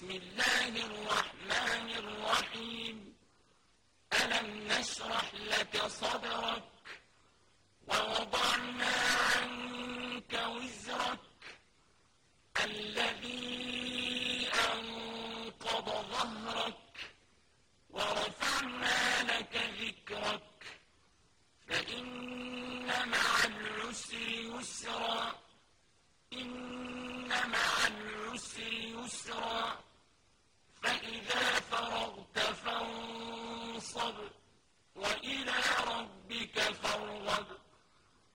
بسم الله الرحمن الرحيم. ألم نشرح لك صدرك ووضعنا عنك وزرك الذي أنقض ظهرك الصبر وإلى